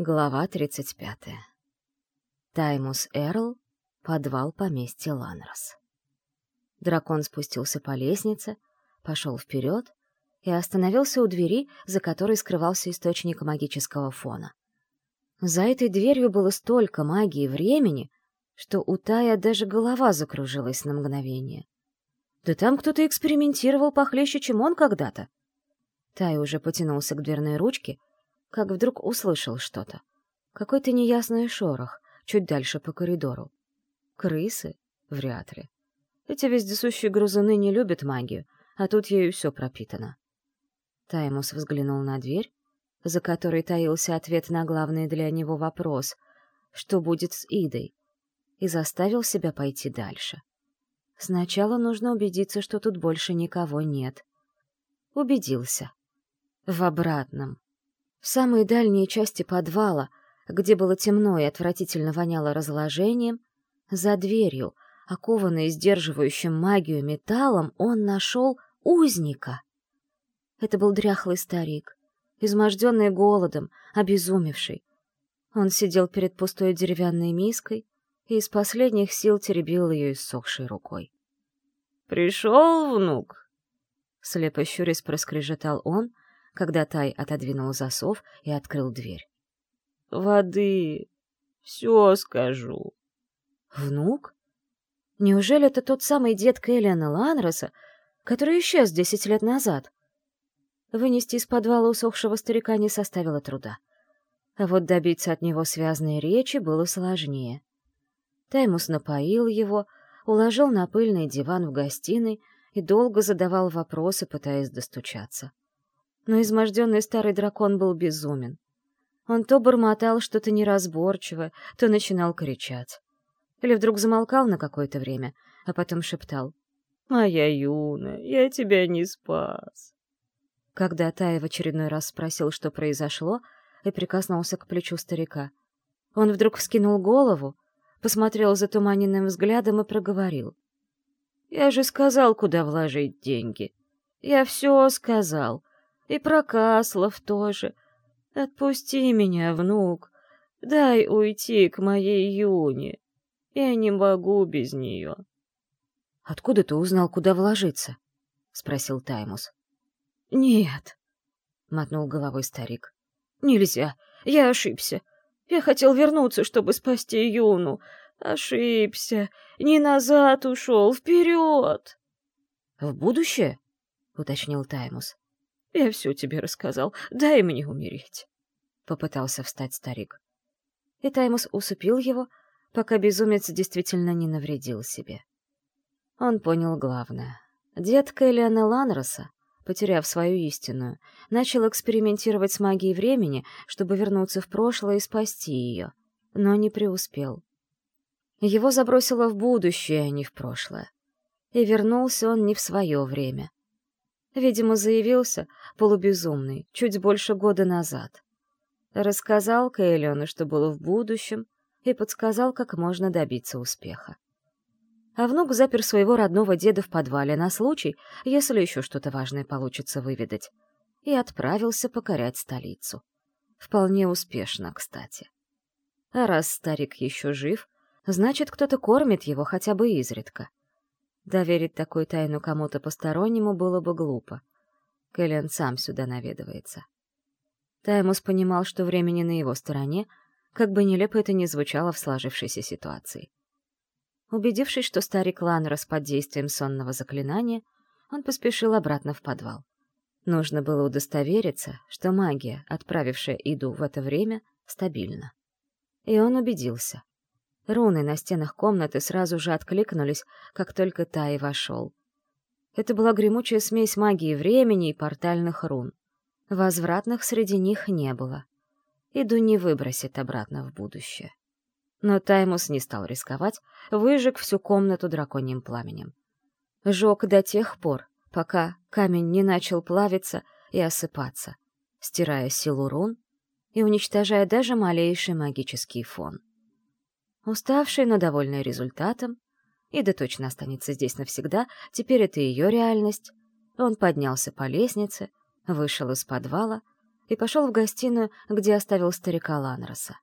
Глава 35. Таймус Эрл, подвал поместья Ланрос. Дракон спустился по лестнице, пошел вперед и остановился у двери, за которой скрывался источник магического фона. За этой дверью было столько магии времени, что у Тая даже голова закружилась на мгновение. Да там кто-то экспериментировал похлеще, чем он когда-то. Тай уже потянулся к дверной ручке, как вдруг услышал что-то. Какой-то неясный шорох, чуть дальше по коридору. Крысы? Вряд ли. Эти вездесущие грузуны не любят магию, а тут ею все пропитано. Таймус взглянул на дверь, за которой таился ответ на главный для него вопрос — что будет с Идой, и заставил себя пойти дальше. Сначала нужно убедиться, что тут больше никого нет. Убедился. В обратном. В самой дальней части подвала, где было темно и отвратительно воняло разложением, за дверью, окованной сдерживающим магию металлом, он нашел узника. Это был дряхлый старик, изможденный голодом, обезумевший. Он сидел перед пустой деревянной миской и из последних сил теребил ее иссохшей рукой. «Пришел, внук?» Слепо щурясь проскрежетал он, когда Тай отодвинул засов и открыл дверь. «Воды. Все скажу». «Внук? Неужели это тот самый дед Кэллиана Ланроса, который исчез десять лет назад?» Вынести из подвала усохшего старика не составило труда. А вот добиться от него связной речи было сложнее. Таймус напоил его, уложил на пыльный диван в гостиной и долго задавал вопросы, пытаясь достучаться но изможденный старый дракон был безумен. Он то бормотал что-то неразборчивое, то начинал кричать. Или вдруг замолкал на какое-то время, а потом шептал. «Моя юная, я тебя не спас». Когда Тая в очередной раз спросил, что произошло, и прикоснулся к плечу старика, он вдруг вскинул голову, посмотрел затуманенным взглядом и проговорил. «Я же сказал, куда вложить деньги. Я все сказал. И про Каслов тоже. Отпусти меня, внук. Дай уйти к моей Юне. Я не могу без нее. — Откуда ты узнал, куда вложиться? — спросил Таймус. — Нет, — мотнул головой старик. — Нельзя. Я ошибся. Я хотел вернуться, чтобы спасти Юну. Ошибся. Не назад ушел, вперед. — В будущее? — уточнил Таймус. Я все тебе рассказал. Дай мне умереть. Попытался встать старик. И Таймус усыпил его, пока безумец действительно не навредил себе. Он понял главное. Дед Кэллиана Ланроса, потеряв свою истинную, начал экспериментировать с магией времени, чтобы вернуться в прошлое и спасти ее, но не преуспел. Его забросило в будущее, а не в прошлое. И вернулся он не в свое время. Видимо, заявился полубезумный чуть больше года назад. Рассказал Кэллиону, что было в будущем, и подсказал, как можно добиться успеха. А внук запер своего родного деда в подвале на случай, если еще что-то важное получится выведать, и отправился покорять столицу. Вполне успешно, кстати. А раз старик еще жив, значит, кто-то кормит его хотя бы изредка. Доверить такую тайну кому-то постороннему было бы глупо. Кэлен сам сюда наведывается. Таймус понимал, что времени на его стороне, как бы нелепо это ни звучало в сложившейся ситуации. Убедившись, что старик Ланрос под действием сонного заклинания, он поспешил обратно в подвал. Нужно было удостовериться, что магия, отправившая Иду в это время, стабильна. И он убедился. Руны на стенах комнаты сразу же откликнулись, как только Тай вошел. Это была гремучая смесь магии времени и портальных рун. Возвратных среди них не было. Иду не выбросит обратно в будущее. Но Таймус не стал рисковать, выжег всю комнату драконьим пламенем. Жег до тех пор, пока камень не начал плавиться и осыпаться, стирая силу рун и уничтожая даже малейший магический фон. Уставший, но довольный результатом, Ида точно останется здесь навсегда, теперь это ее реальность, он поднялся по лестнице, вышел из подвала и пошел в гостиную, где оставил старика Ланроса.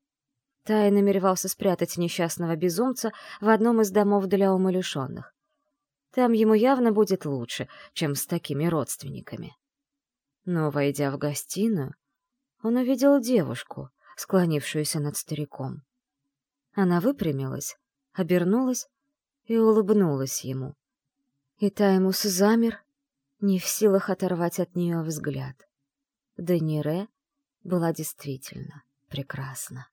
Тай намеревался спрятать несчастного безумца в одном из домов для умалишенных. Там ему явно будет лучше, чем с такими родственниками. Но, войдя в гостиную, он увидел девушку, склонившуюся над стариком. Она выпрямилась, обернулась и улыбнулась ему. И Таймус замер, не в силах оторвать от нее взгляд. Данире была действительно прекрасна.